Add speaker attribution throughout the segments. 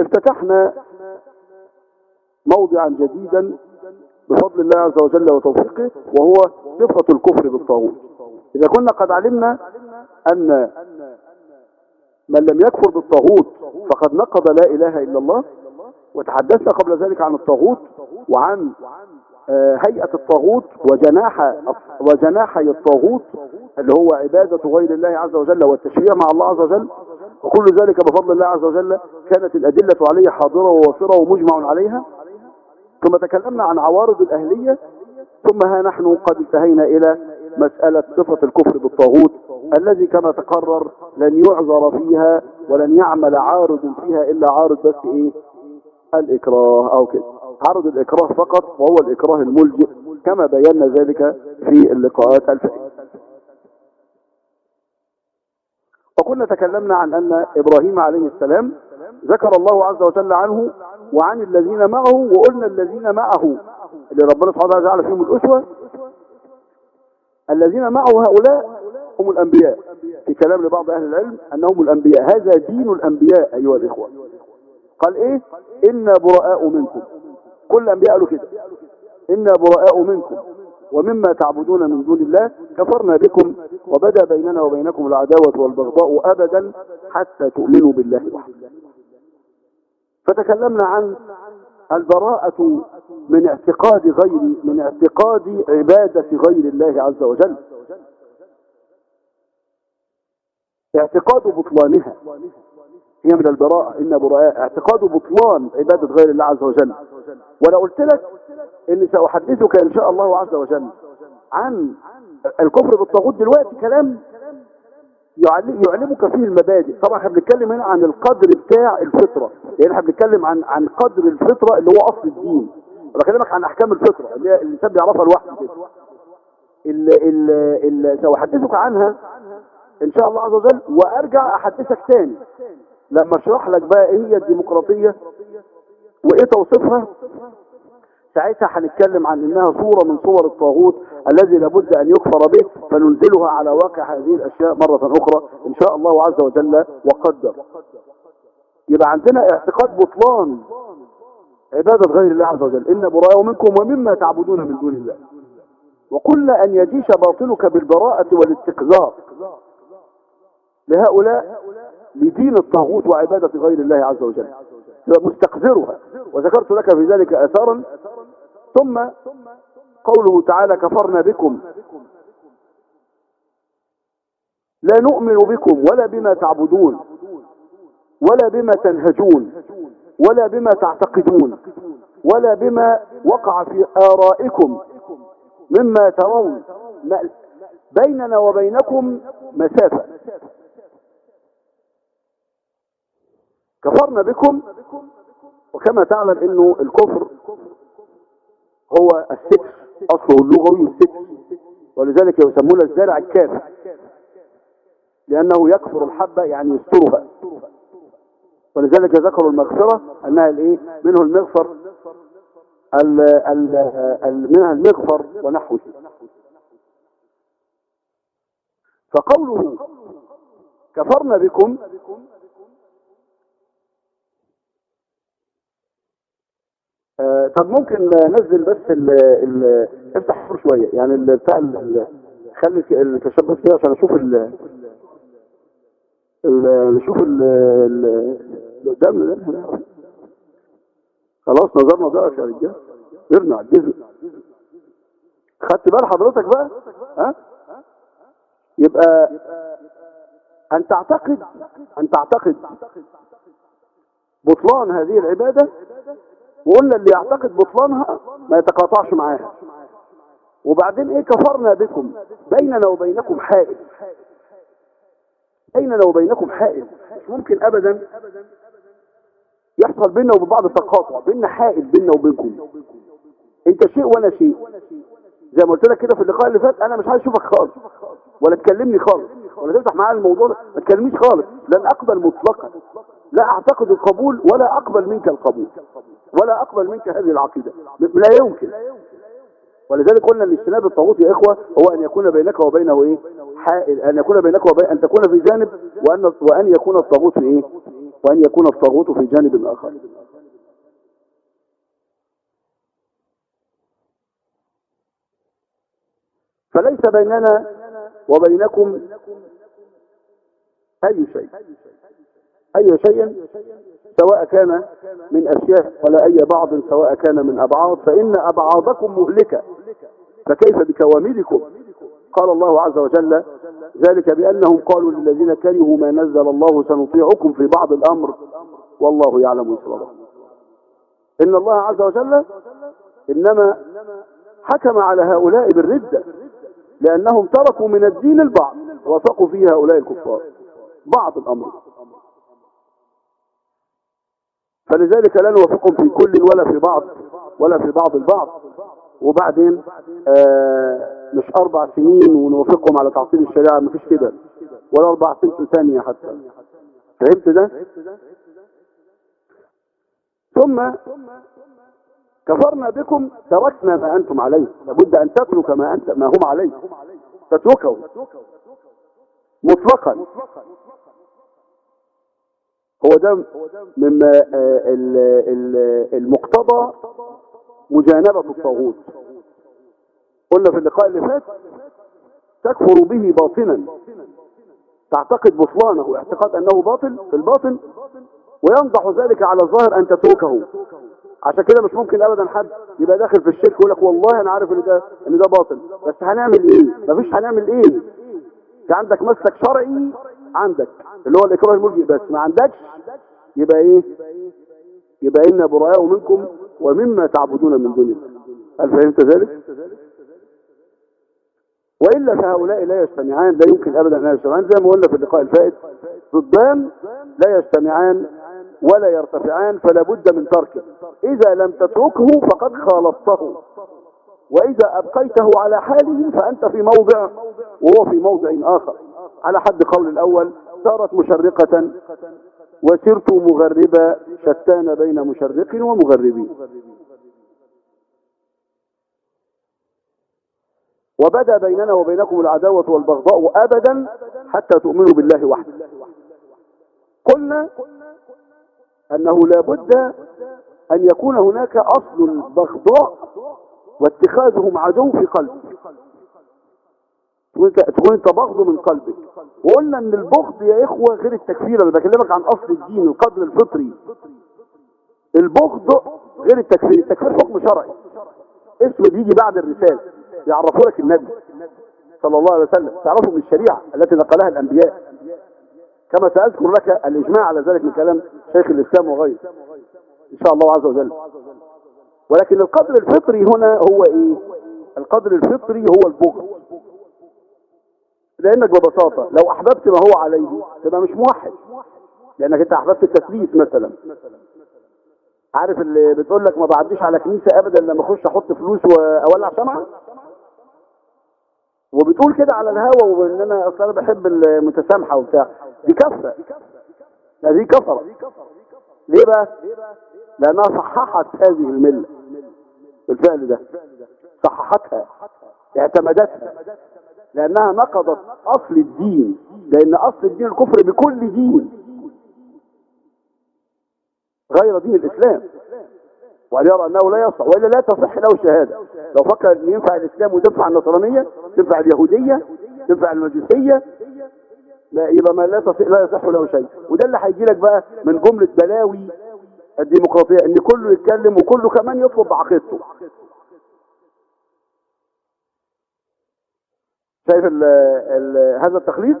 Speaker 1: افتتحنا موضعا جديدا بفضل الله عز وجل وتوفيقه وهو صفة الكفر بالطاغوت. إذا كنا قد علمنا أن من لم يكفر بالطاغوت فقد نقض لا إله إلا الله وتحدثنا قبل ذلك عن الطاغوت وعن هيئة الطاغوت وجناح وجناحي الطاغوت اللي هو عبادة غير الله عز وجل والتشريع مع الله عز وجل. وكل ذلك بفضل الله عز وجل كانت الأدلة عليه حاضرة ووافرة ومجمع عليها. ثم تكلمنا عن عوارض الأهلية ثم ها نحن قد انتهينا إلى مسألة صفة الكفر بالطاغوت الذي كما تقرر لن يعذر فيها ولن يعمل عارض فيها إلا عارض بس إيه؟ الإكراه أو كده. عرض الإكراه فقط وهو الإكراه الملجئ كما بينا ذلك في اللقاءات الفائتة. وكنا تكلمنا عن أن إبراهيم عليه السلام ذكر الله عز وجل عنه وعن الذين معه وقلنا الذين معه اللي ربنا سبحانه وتعالى جعل فيهم الأسوة. الذين معه هؤلاء هم الأنبياء. في كلام لبعض أهل العلم أنهم الأنبياء. هذا دين الأنبياء أيها الإخوة. قال إيه؟ إنا براء منكم. كل الأنبياء قالوا كده. إنا براء منكم. ومما تعبدون من دون الله كفرنا بكم وبدا بيننا وبينكم العداوة والبغضاء أبدا حتى تؤمنوا بالله وحده. فتكلمنا عن البراءة من اعتقاد غير من اعتقاد عبادة غير الله عز وجل. اعتقاد بطلانها. هي من البراءة إن براء اعتقاد بطلان عبادة غير الله عز وجل. وأنا قلت لك إني سأحدثك إن شاء الله عز وجل عن الكفر بالطاغوت دلوقتي كلام يعلمك فيه المبادئ. طبعا إحنا بنتكلم هنا عن القدر بتاع الفطرة. يعني إحنا بنتكلم عن عن قدر الفطرة اللي هو أصل الدين. بكلمك عن أحكام الفطرة اللي هي الإنسان بيعرفها لوحده كده. اللي سأحدثك عنها إن شاء الله عز وجل وأرجع أحدثك تاني. لما اشرح لك بقى إيه هي الديمقراطية وايه توصيفها ساعتها هنتكلم عن انها صورة من صور الطاغوت الذي لابد أن يكفر به فننزلها على واقع هذه الأشياء مرة أخرى إن شاء الله عز وجل وقدر. يبقى عندنا اعتقاد بطلان عبادة غير الله عز وجل إن براء منكم ومما تعبدون من دون الله. وقلنا أن يجيش باطلك بالبراءة والاستقذار لهؤلاء. لدين الطاغوت وعبادة غير الله عز وجل. مستقذرها. وذكرت لك في ذلك أثارا. ثم قوله تعالى كفرنا بكم. لا نؤمن بكم ولا بما تعبدون ولا بما تنهجون ولا بما تعتقدون ولا بما وقع في آرائكم مما ترون. بيننا وبينكم مسافة. كفرنا بكم وكما تعلم إنه الكفر هو الستر أصله اللغوي الستر ولذلك يسمونه الزارع الكافر لأنه يكفر الحبة يعني يسترها. ولذلك ذكروا المغفرة أنها الإيه؟ منه المغفر ال ال ال منها المغفر ونحوه. فقوله كفرنا بكم آه طب ممكن ننزل بس ال ال افتح الصور شوية يعني بتاع خلي الكشاف بس كده عشان أشوف ال نشوف ال اللي قدامنا ده. خلاص نظرنا بقى يا رجاله ارجع الجزء خدت بال حضرتك بقى؟ ها؟ يبقى أن تعتقد أن تعتقد بطلان هذه العبادة وقلنا اللي يعتقد بطلانها ما يتقاطعش معاها. وبعدين إيه كفرنا بكم؟ بيننا وبينكم حائل. بيننا وبينكم حائل. مش ممكن ابدا يحصل بيننا وبين بعض تقاطع. بيننا حائل بيننا وبينكم. انت شيء وأنا شيء. زي ما قلت لك كده في اللقاء اللي فات أنا مش عايز أشوفك خالص. ولا تكلمني خالص. ولا تفتح معايا الموضوع ده. ما تكلمنيش خالص. لن أقبل مطلقا. لا أعتقد القبول ولا أقبل منك القبول ولا أقبل منك هذه العقيدة لا يمكن. ولذلك قلنا إن اجتناب الطاغوت يا إخوة هو أن يكون بينك وبينه إيه؟ حائل أن يكون بينك وبين أن تكون في جانب وأن وأن يكون الطاغوت في إيه؟ وأن يكون الطاغوت في جانب اخر فليس بيننا وبينكم أي شيء. أي شيء سواء كان من أشياء ولا أي بعض سواء كان من أبعاد فإن أبعادكم مهلكة. فكيف بكواملكم قال الله عز وجل ذلك بأنهم قالوا للذين كرهوا ما نزل الله سنطيعكم في بعض الأمر والله يعلم اسرارهم إن الله عز وجل إنما حكم على هؤلاء بالردة لأنهم تركوا من الدين البعض وافقوا فيه هؤلاء الكفار. بعض الأمر. فلذلك لا نوافقهم في كل ولا في بعض ولا في بعض البعض. وبعدين آه مش أربع سنين ونوافقهم على تعطيل الشريعة مفيش كده. ولا أربع سنين ثانية حتى. فهمت ده؟ ثم كفرنا بكم تركنا ما أنتم عليه. لابد أن تترك ما أنت ما هم عليه. تتركه. مطلقا. هو ده مما المقتضى مجانبة الطاغوت. قلنا في اللقاء اللي فات تكفر به باطنا تعتقد بطلانه اعتقاد أنه باطل في الباطن وينضح ذلك على الظاهر أن تتركه. عشان كده مش ممكن ابدا حد يبقى داخل في الشرك ويقول لك والله أنا عارف إن ده إن ده باطل. بس هنعمل إيه؟ مفيش هنعمل إيه؟ انت عندك مسلك شرعي عندك. اللي هو الإكراه الملجئ بس. ما عندكش؟ يبقى إيه؟ يبقى إنا براء منكم ومما تعبدون من دون الله. هل فهمت ذلك؟ وإلا فهؤلاء لا يجتمعان لا يمكن أبدا أن يجتمعان زي ما قلنا في اللقاء الفائت. ضدان لا يجتمعان ولا يرتفعان فلا بد من تركه إذا لم تتركه فقد خالطته. وإذا أبقيته على حاله فأنت في موضع وهو في موضع آخر. على حد قول الأول صارت مشرقة وسرت مغربا شتان بين مشرق ومغربين وبدا بيننا وبينكم العداوة والبغضاء أبدا حتى تؤمنوا بالله وحده. قلنا أنه لا بد أن يكون هناك أصل البغضاء واتخاذهم عدو في قلبك تكون انت بغض من قلبك. وقلنا إن البغض يا إخوة غير التكفير أنا بكلمك عن أصل الدين القدر الفطري. البغض غير التكفير التكفير حكم شرعي. اسمه بيجي بعد الرسالة يعرفوا لك النبي صلى الله عليه وسلم. تعرفوا من الشريعة التي نقلها الأنبياء. كما سأذكر لك الإجماع على ذلك من كلام شيخ الإسلام وغيره. إن شاء الله عز وجل. ولكن القدر الفطري هنا هو إيه؟ القدر الفطري هو البغض. لأنك ببساطة لو أحببت ما هو عليه تبقى مش موحد. لأنك أنت أحببت التثبيت مثلا. عارف اللي بتقول لك ما بعديش على كنيسة ابدا لما أخش أحط فلوس واولع شمعة وبتقول كده على الهوا وإن أنا أصلا بحب المتسامحة وبتاع. دي كفة. دي كفرة. ليه بقى؟ لأنها صححت هذه الملة. بالفعل ده. صححتها. اعتمدتها. لأنها نقضت أصل الدين لأن أصل الدين الكفر بكل دين. غير دين الإسلام. وأن يرى أنه لا يصح وإلا لا تصح له الشهادة لو فكر أن ينفع الإسلام وتنفع النصرانية تنفع اليهودية تنفع المجوسية لا يبقى ما لا تصح لا يصح له شيء. وده اللي هيجي لك بقى من جملة بلاوي الديمقراطية إن كله يتكلم وكله كمان يطلب بعقيدته شايف ال ال هذا التخليص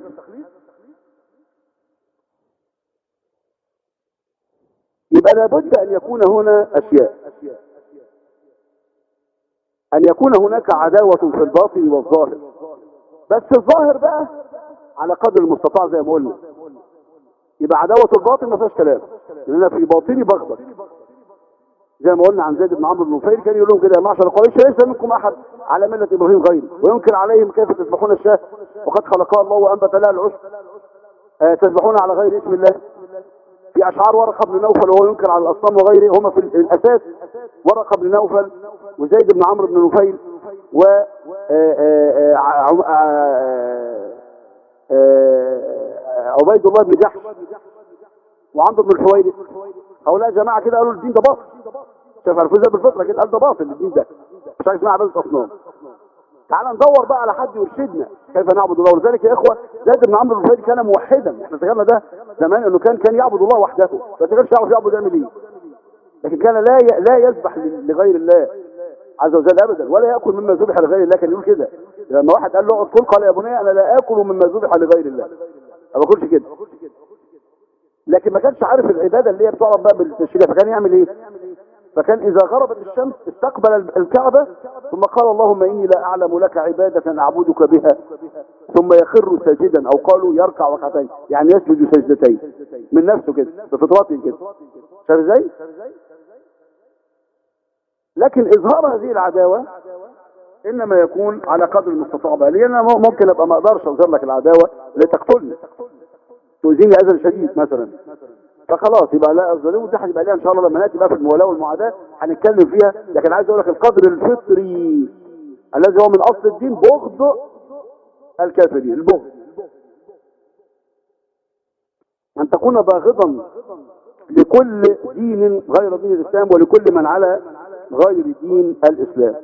Speaker 1: يبقى لابد أن يكون هنا أشياء. أن يكون هناك عداوة في الباطن والظاهر. بس الظاهر بقى على قدر المستطاع زي ما قلنا. يبقى عداوة الباطن ما فيهاش كلام. أنا في باطني بغضب زي ما قلنا عن زيد بن عمرو بن نفيل كان يقول لهم كده يا معشر قريش ليس منكم أحد على ملة إبراهيم غيري وينكر عليهم كيف تذبحون الشاه وقد خلقها الله وأنبت لها العشب. آه على غير اسم الله. في أشعار ورقه بن نوفل وهو ينكر على الأصنام وغيره هما في الأساس ورقه بن نوفل وزيد بن عمرو بن نفيل و عبيد الله بن جحش وعمرو بن الحويرث هؤلاء جماعة كده قالوا الدين ده باطل. الفوزه بالفطرة كده قال ده باطل الدين ده. مش عايز اسمها عباده اصنام تعال ندور بقى على حد يرشدنا. كيف نعبد الله؟ ولذلك يا إخوة زيد بن عمرو بن كان موحدا. إحنا ذكرنا ده زمان إنه كان كان يعبد الله وحده. ما كانش يعرف يعبد يعمل إيه. لكن كان لا لا يذبح لغير الله عز وجل ابدا ولا يأكل مما ذبح لغير الله. كان يقول كده. لما واحد قال له اقعد كل قال يا بني أنا لا آكل مما ذبح لغير الله. ما باكلش كده. لكن ما كانش عارف العبادة اللي هي بتعرف بقى بالتشريع فكان يعمل إيه؟ فكان إذا غربت الشمس استقبل الكعبة ثم قال اللهم إني لا أعلم لك عبادة أعبدك بها. ثم يخر ساجدا أو قالوا يركع ركعتين يعني يسجد سجدتين. من نفسه كده بفطرته كده. شايف إزاي؟ لكن إظهار هذه العداوة إنما يكون على قدر المستطاع. بقى لأن أنا ممكن أبقى ما أقدرش أظهر لك العداوة لتقتلني. تؤذيني أذى شديد مثلا. فخلاص يبقى لا الظلم ده هيبقى ليها إن شاء الله لما نأتي بقى في الموالاه والمعاداة هنتكلم فيها. لكن عايز أقول لك القدر الفطري الذي هو من أصل الدين بغض الكافرين البغض. أن تكون باغضا لكل دين غير دين الإسلام ولكل من على غير دين الإسلام.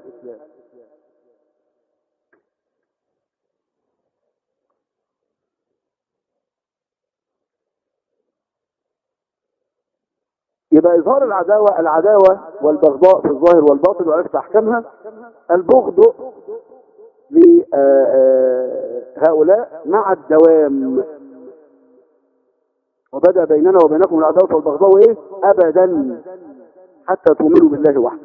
Speaker 1: يبقى إظهار العداوة العداوة والبغضاء في الظاهر والباطن وعرفت أحكامها. البغض لهؤلاء مع الدوام. وبدأ بيننا وبينكم العداوة والبغضاء إيه؟ أبدا. حتى تؤمنوا بالله وحده.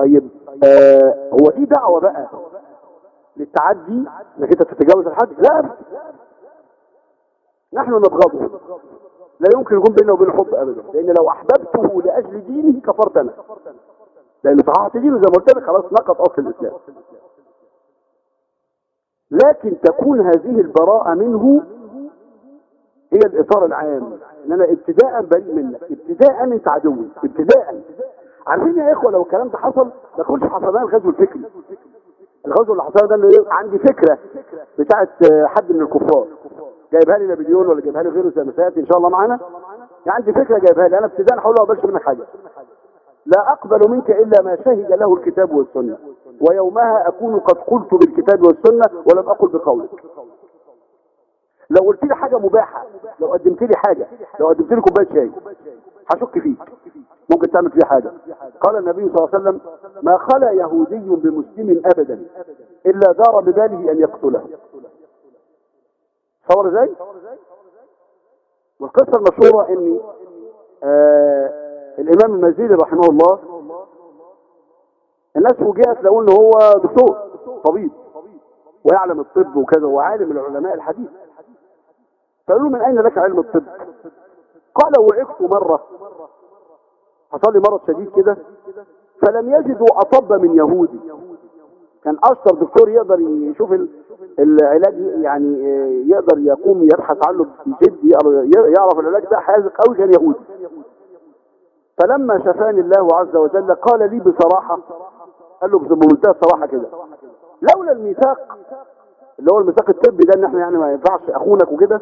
Speaker 1: طيب آه هو دي دعوة بقى للتعدي انك انت تتجاوز الحد؟ لا. نحن نبغضه. لا يمكن يكون بيننا وبينه حب ابدا. لأن لو أحببته لأجل دينه كفرت أنا لأن صحاحه دينه زي ما قلت لك خلاص نقض أصل الإسلام. لكن تكون هذه البراءة منه هي الإطار العام. ان أنا ابتداء بريء منك. ابتداء أنت عدوي. ابتداء. عارفين يا إخوة لو الكلام ده حصل ما كنتش حصلنا الغزو الفكري. الغزو اللي حصل ده اللي عندي فكرة بتاعت حد من الكفار. جايبها لي نابليون ولا جايبها لي غيره زي ما سياتي إن شاء الله معانا؟ يعني عندي فكرة جايبها لي أنا ابتداء له ما منك حاجة. لا أقبل منك إلا ما شهد له الكتاب والسنة. ويومها أكون قد قلت بالكتاب والسنة ولم أقل بقولك. لو قلت لي حاجة مباحة لو قدمت لي حاجة لو قدمت لي كوباية شاي هشك فيك. ممكن تعمل فيه حاجة. قال النبي صلى الله عليه وسلم ما خلا يهودي بمسلم ابدا إلا دار بباله أن يقتله. تصور إزاي؟ والقصة المشهورة إن آه الإمام المزيدي رحمه الله الناس فوجئت لو ان هو دكتور طبيب ويعلم الطب وكذا وعالم العلماء الحديث. فقالوا من أين لك علم الطب؟ قال وعقت مرة. حصل لي مرض شديد كده فلم يجدوا أطب من يهودي. كان أشطر دكتور يقدر يشوف العلاج يعني يقدر يقوم يبحث عنه بجد يعرف العلاج ده حازق قوي كان يهودي فلما شفاني الله عز وجل قال لي بصراحة قال له بمنتهى الصراحة كده لولا الميثاق اللي هو الميثاق الطبي ده إن إحنا يعني ما ينفعش أخونك وكده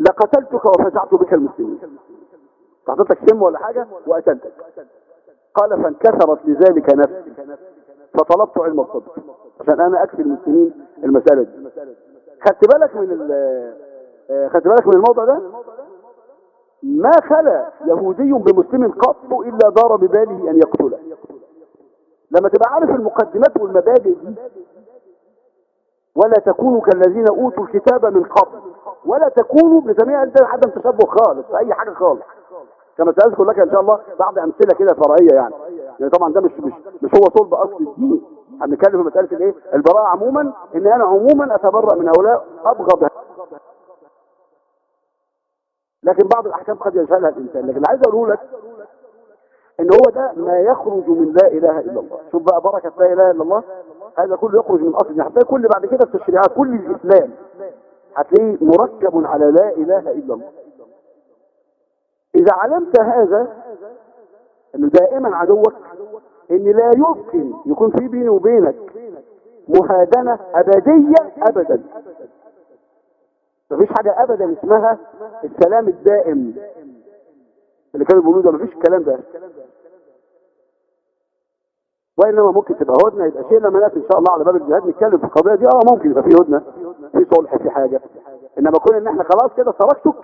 Speaker 1: لقتلتك وفزعت بك المسلمين. حطيت لك سم ولا حاجة وقتلتك. قال فانكسرت لذلك نفسي. فطلبت علم الطب. عشان أنا أكفي المسلمين المسألة دي. خدت بالك من خدت بالك من الموضوع ده؟ ما خلا يهودي بمسلم قط إلا دار بباله أن يقتله. لما تبقى عارف المقدمات والمبادئ دي ولا تكونوا كالذين أوتوا الكتاب من قبل ولا تكونوا انت عدم تشبه خالص في أي حاجة خالص. كما سأذكر لك إن شاء الله بعض أمثلة كده فرعية يعني. يعني طبعا ده مش مش مش هو صلب أصل الدين. هنتكلم في مسألة الإيه؟ البراءة عموما إن أنا عموما أتبرأ من هؤلاء أبغض لكن بعض الأحكام قد يجهلها الإنسان. لكن عايز أقوله لك إن هو ده ما يخرج من لا إله إلا الله. شوف بقى بركة لا إله إلا الله. هذا كله يخرج من أصل هتلاقي كل بعد كده التشريعات كل الإسلام هتلاقيه مركب على لا إله إلا الله. إذا علمت هذا انه دائما عدوك إن لا يمكن يكون في بيني وبينك مهادنة أبدية ابدا. مفيش حاجة ابدا اسمها السلام الدائم. اللي كانوا بيقولوا ده مفيش الكلام ده. وإنما ممكن تبقى هدنة يبقى شيء لما ناتي إن شاء الله على باب الجهاد نتكلم في القضية دي. آه ممكن يبقى في هدنة في صلح في حاجة. إنما كون إن إحنا خلاص كده تركتك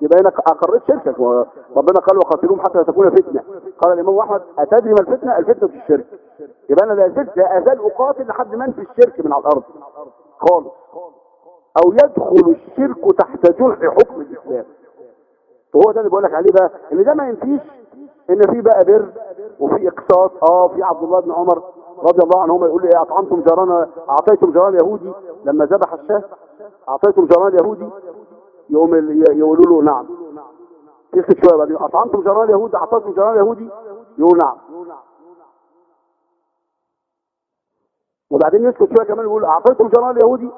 Speaker 1: يبقى أنا أقريت شركك وربنا قال وقاتلوهم حتى لا تكون فتنة. قال الإمام أحمد أتدري ما الفتنة؟ الفتنة في الشرك. يبقى أنا لا زلت لا أزال أقاتل لحد ما انفي الشرك من على الأرض. خالص. أو يدخل الشرك تحت جرح حكم الإسلام. وهو ده اللي بقول لك عليه بقى؟ إن ده ما ينفيش إن في بقى بر وفي اقساط آه في عبد الله بن عمر رضي الله عنهما يقول لي إيه أطعمتم جيران أعطيتم جيران يهودي؟ لما ذبح الشاة أعطيتم جيران يهودي؟ يقوم يقولوا له نعم. يسكت شوية بعدين. أطعمتم جيران يهودي اعطيتم جيران يهودي يقول نعم. وبعدين يسكت شوية كمان يقول أعطيتم جيران يهودي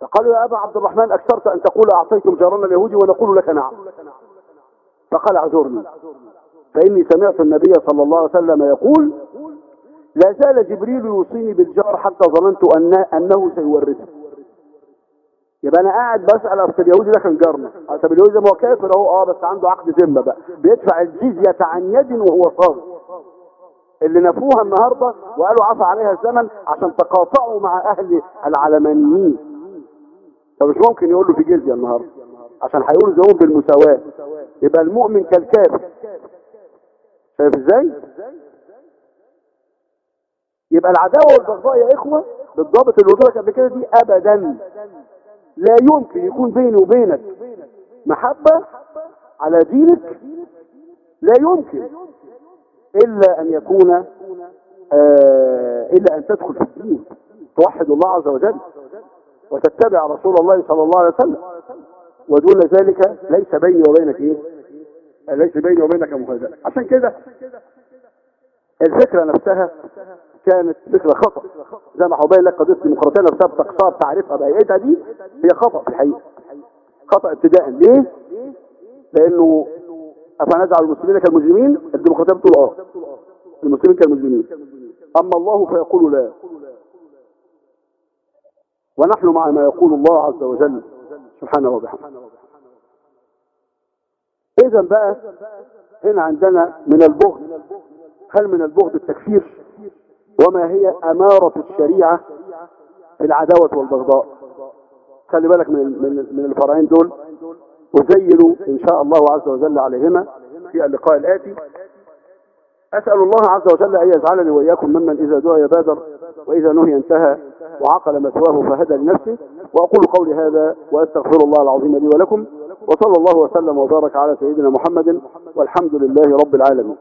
Speaker 1: فقالوا يا أبا عبد الرحمن أكثرت أن تقول أعطيتم جيران اليهودي ونقول لك نعم. فقال اعذرني. فإني سمعت النبي صلى الله عليه وسلم يقول لا زال جبريل يوصيني بالجار حتى ظننت أن أنه سيورثه. يبقى أنا قاعد بسأل أصل اليهودي ده كان جارنا. طب اليهودي ده ما هو كافر أهو آه بس عنده عقد ذمة بقى. بيدفع الجزية عن يد وهو صاغر اللي نفوها النهارده وقالوا عفى عليها الزمن عشان تقاطعوا مع أهل العلمانيين. فمش ممكن يقول له في جزيه النهارده؟ عشان هيقولوا زيهم بالمساواة. يبقى المؤمن كالكافر. شايف إزاي؟ يبقى العداوة والبغضاء يا إخوة بالضابط اللي قلت لك قبل كده دي ابدا. لا يمكن يكون بيني وبينك محبة على دينك. لا يمكن إلا أن يكون آه إلا أن تدخل في الدين توحد الله عز وجل وتتبع رسول الله صلى الله عليه وسلم. ودون ذلك ليس بيني وبينك إيه؟ ليس بيني وبينك مهاجرة عشان كده الفكرة نفسها كانت فكرة خطأ. زي ما حبين لك قضية الديمقراطية نفسها بتقصار تعريفها بهيئتها دي هي خطأ في الحقيقة. خطأ ابتداء ليه؟ لأنه أفنجعل المسلمين كالمجرمين الديمقراطية بتقول آه. المسلمين كالمجرمين. أما الله فيقول لا. ونحن مع ما يقول الله عز وجل سبحانه وبحمده. إذا بقى هنا عندنا من البغض هل من البغض التكفير وما هي أمارة الشريعة في العداوة والبغضاء. خلي بالك من من الفرعين دول وزينوا إن شاء الله عز وجل عليهما في اللقاء الآتي. أسأل الله عز وجل أن يجعلني وإياكم ممن إذا دعي بادر وإذا نهي انتهى وعقل مثواه فهدى لنفسه. وأقول قولي هذا وأستغفر الله العظيم لي ولكم. وصلى الله وسلم وبارك على سيدنا محمد والحمد لله رب العالمين.